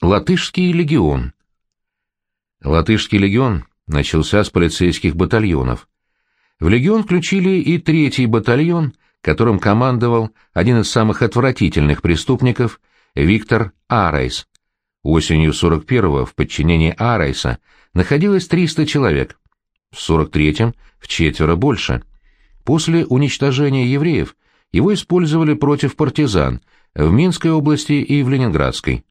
Латышский легион. Латышский легион начался с полицейских батальонов. В легион включили и третий батальон, которым командовал один из самых отвратительных преступников Виктор Арайс. Осенью 41-го в подчинении Арайса находилось 300 человек, в 43-м в четверо больше. После уничтожения евреев его использовали против партизан в Минской области и в Ленинградской.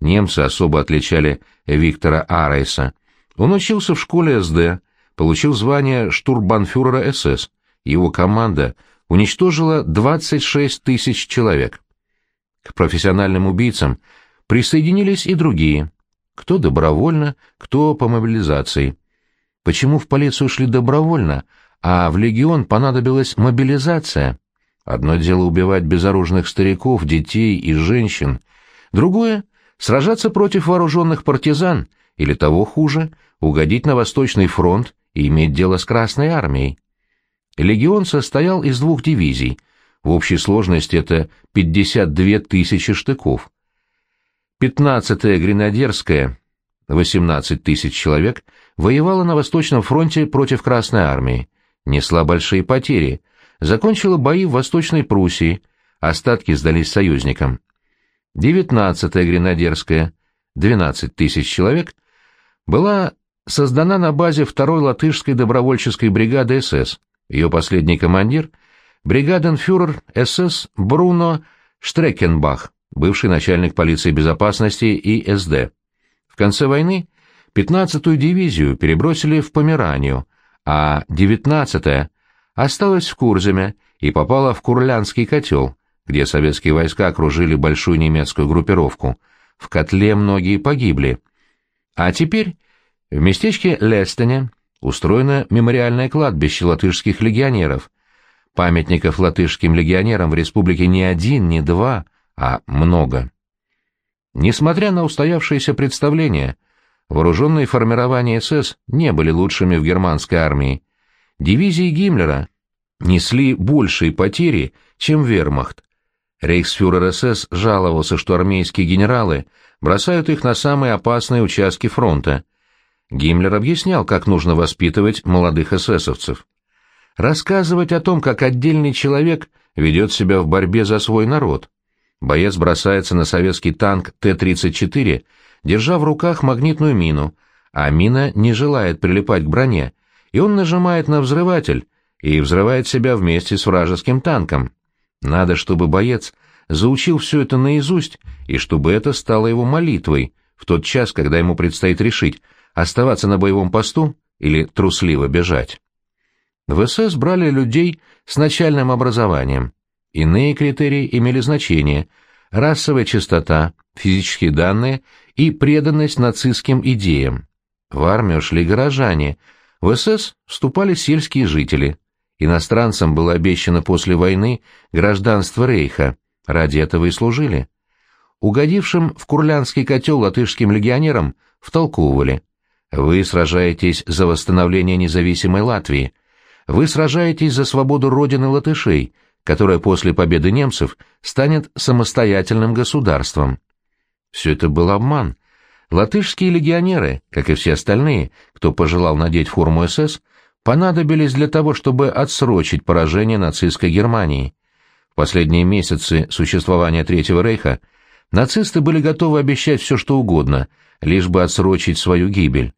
Немцы особо отличали Виктора Арайса. Он учился в школе СД, получил звание штурбанфюрера СС. Его команда уничтожила 26 тысяч человек. К профессиональным убийцам присоединились и другие, кто добровольно, кто по мобилизации. Почему в полицию шли добровольно, а в легион понадобилась мобилизация? Одно дело убивать безоружных стариков, детей и женщин, другое сражаться против вооруженных партизан или того хуже, угодить на Восточный фронт и иметь дело с Красной армией. Легион состоял из двух дивизий, в общей сложности это 52 тысячи штыков. 15-я гренадерская, 18 тысяч человек, воевала на Восточном фронте против Красной армии, несла большие потери, закончила бои в Восточной Пруссии, остатки сдались союзникам. 19-я гренадерская, 12 тысяч человек, была создана на базе 2-й латышской добровольческой бригады СС. Ее последний командир — бригаденфюрер СС Бруно Штрекенбах, бывший начальник полиции безопасности и СД. В конце войны 15-ю дивизию перебросили в Померанию, а 19-я осталась в Курземе и попала в Курлянский котел, где советские войска окружили большую немецкую группировку. В котле многие погибли. А теперь в местечке Лестене устроено мемориальное кладбище латышских легионеров. Памятников латышским легионерам в республике не один, не два, а много. Несмотря на устоявшееся представление, вооруженные формирования СС не были лучшими в германской армии. Дивизии Гиммлера несли большие потери, чем вермахт, Рейхсфюрер СС жаловался, что армейские генералы бросают их на самые опасные участки фронта. Гиммлер объяснял, как нужно воспитывать молодых эсэсовцев. Рассказывать о том, как отдельный человек ведет себя в борьбе за свой народ. Боец бросается на советский танк Т-34, держа в руках магнитную мину, а мина не желает прилипать к броне, и он нажимает на взрыватель и взрывает себя вместе с вражеским танком. Надо, чтобы боец заучил все это наизусть, и чтобы это стало его молитвой в тот час, когда ему предстоит решить, оставаться на боевом посту или трусливо бежать. В СС брали людей с начальным образованием. Иные критерии имели значение – расовая чистота, физические данные и преданность нацистским идеям. В армию шли горожане, в СС вступали сельские жители – Иностранцам было обещано после войны гражданство Рейха, ради этого и служили. Угодившим в Курлянский котел латышским легионерам втолковывали. Вы сражаетесь за восстановление независимой Латвии. Вы сражаетесь за свободу родины латышей, которая после победы немцев станет самостоятельным государством. Все это был обман. Латышские легионеры, как и все остальные, кто пожелал надеть форму СС, понадобились для того, чтобы отсрочить поражение нацистской Германии. В последние месяцы существования Третьего Рейха нацисты были готовы обещать все что угодно, лишь бы отсрочить свою гибель.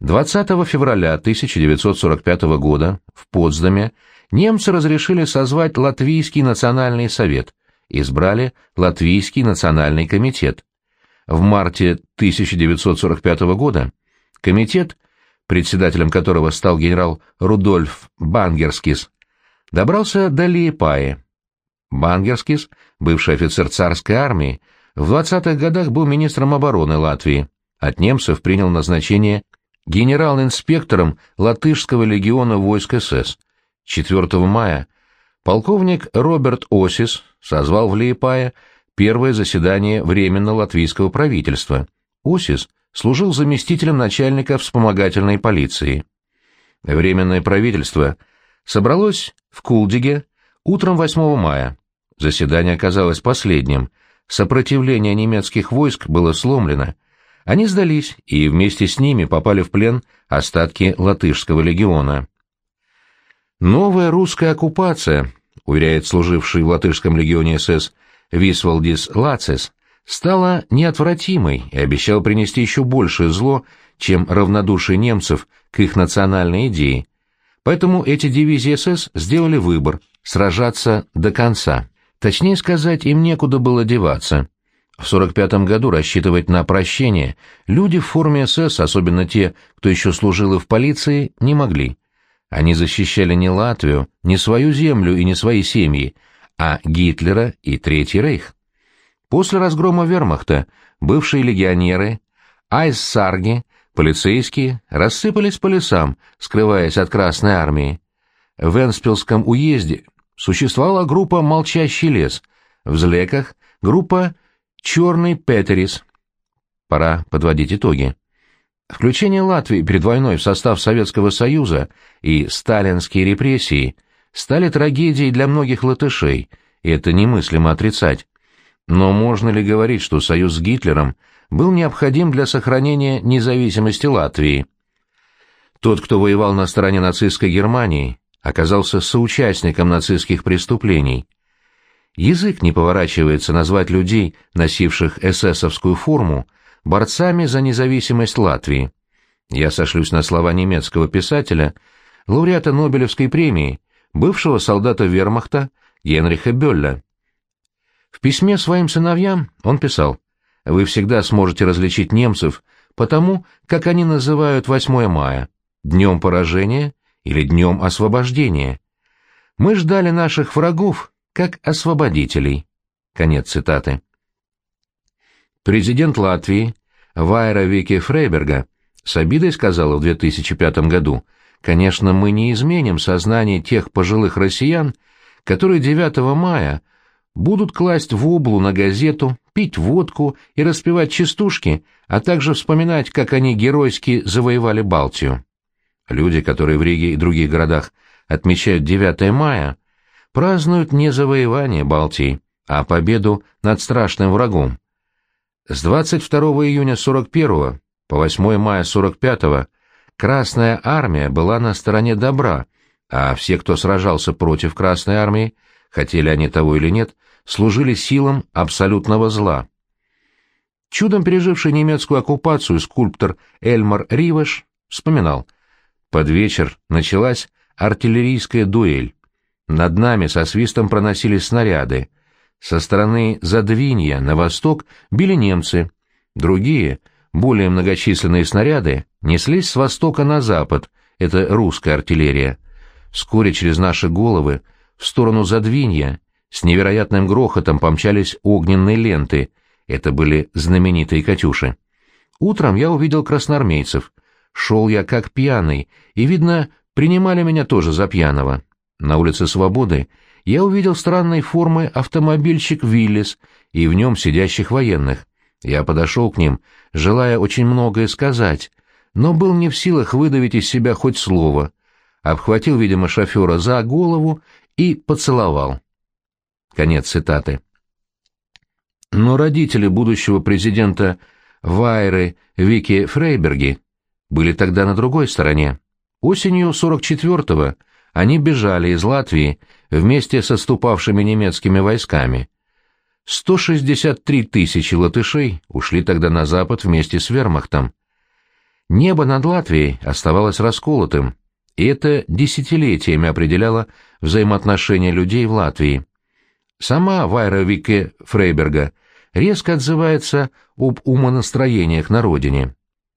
20 февраля 1945 года в Потсдаме немцы разрешили созвать Латвийский национальный совет, избрали Латвийский национальный комитет. В марте 1945 года комитет – председателем которого стал генерал Рудольф Бангерскис, добрался до Лиепаи. Бангерскис, бывший офицер царской армии, в 20-х годах был министром обороны Латвии. От немцев принял назначение генерал-инспектором Латышского легиона войск СС. 4 мая полковник Роберт Осис созвал в Лиепае первое заседание Временно-Латвийского правительства. Осис служил заместителем начальника вспомогательной полиции. Временное правительство собралось в Кулдиге утром 8 мая. Заседание оказалось последним. сопротивление немецких войск было сломлено, они сдались и вместе с ними попали в плен остатки латышского легиона. Новая русская оккупация, уверяет служивший в латышском легионе СС Висвалдис Лацис, стала неотвратимой и обещал принести еще большее зло, чем равнодушие немцев к их национальной идее. Поэтому эти дивизии СС сделали выбор – сражаться до конца. Точнее сказать, им некуда было деваться. В 45 году рассчитывать на прощение люди в форме СС, особенно те, кто еще служил и в полиции, не могли. Они защищали не Латвию, не свою землю и не свои семьи, а Гитлера и Третий Рейх. После разгрома вермахта бывшие легионеры, айссарги, полицейские рассыпались по лесам, скрываясь от Красной Армии. В Энспилском уезде существовала группа «Молчащий лес», в Злеках — группа «Черный Петерис». Пора подводить итоги. Включение Латвии перед войной в состав Советского Союза и сталинские репрессии стали трагедией для многих латышей, и это немыслимо отрицать. Но можно ли говорить, что союз с Гитлером был необходим для сохранения независимости Латвии? Тот, кто воевал на стороне нацистской Германии, оказался соучастником нацистских преступлений. Язык не поворачивается назвать людей, носивших эсэсовскую форму, борцами за независимость Латвии. Я сошлюсь на слова немецкого писателя, лауреата Нобелевской премии, бывшего солдата вермахта Генриха Бёлля. В письме своим сыновьям он писал, «Вы всегда сможете различить немцев потому, как они называют 8 мая, днем поражения или днем освобождения. Мы ждали наших врагов как освободителей». Конец цитаты. Президент Латвии Вайра Вики Фрейберга с обидой сказала в 2005 году, «Конечно, мы не изменим сознание тех пожилых россиян, которые 9 мая будут класть в облу на газету, пить водку и распевать частушки, а также вспоминать, как они геройски завоевали Балтию. Люди, которые в Риге и других городах отмечают 9 мая, празднуют не завоевание Балтии, а победу над страшным врагом. С 22 июня 41 по 8 мая 45 Красная армия была на стороне добра, а все, кто сражался против Красной армии, хотели они того или нет, служили силам абсолютного зла. Чудом переживший немецкую оккупацию скульптор Эльмар Риваш вспоминал, «Под вечер началась артиллерийская дуэль. Над нами со свистом проносились снаряды, со стороны Задвинья на восток били немцы. Другие, более многочисленные снаряды, неслись с востока на запад, это русская артиллерия. Вскоре через наши головы, в сторону Задвинья, с невероятным грохотом помчались огненные ленты, это были знаменитые «Катюши». Утром я увидел красноармейцев. Шел я как пьяный, и, видно, принимали меня тоже за пьяного. На улице Свободы я увидел странной формы автомобильчик «Виллис» и в нем сидящих военных. Я подошел к ним, желая очень многое сказать, но был не в силах выдавить из себя хоть слово. Обхватил, видимо, шофера за голову и поцеловал. Конец цитаты. Но родители будущего президента Вайры Вики Фрейберги были тогда на другой стороне. Осенью 44-го они бежали из Латвии вместе с отступавшими немецкими войсками. 163 тысячи латышей ушли тогда на запад вместе с вермахтом. Небо над Латвией оставалось расколотым, и это десятилетиями определяло взаимоотношения людей в Латвии. Сама Вайра Вике Фрейберга резко отзывается об умонастроениях на родине.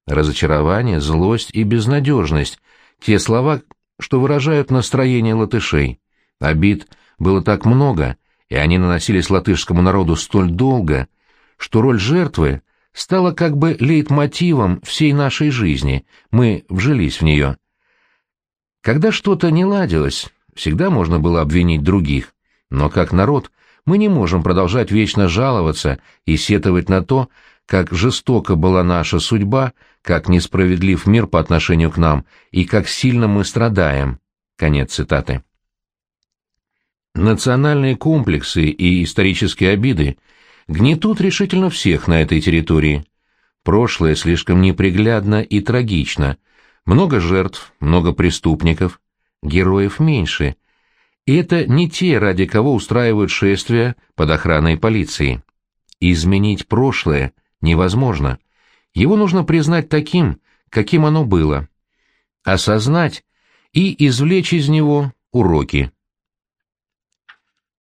Разочарование, злость и безнадежность — те слова, что выражают настроение латышей. Обид было так много, и они наносились латышскому народу столь долго, что роль жертвы стала как бы лейтмотивом всей нашей жизни, мы вжились в нее. Когда что-то не ладилось, всегда можно было обвинить других, но как народ мы не можем продолжать вечно жаловаться и сетовать на то, как жестока была наша судьба, как несправедлив мир по отношению к нам и как сильно мы страдаем. Конец цитаты. Национальные комплексы и исторические обиды гнетут решительно всех на этой территории. Прошлое слишком неприглядно и трагично. Много жертв, много преступников. Героев меньше. И это не те, ради кого устраивают шествия под охраной полиции. Изменить прошлое невозможно. Его нужно признать таким, каким оно было. Осознать и извлечь из него уроки.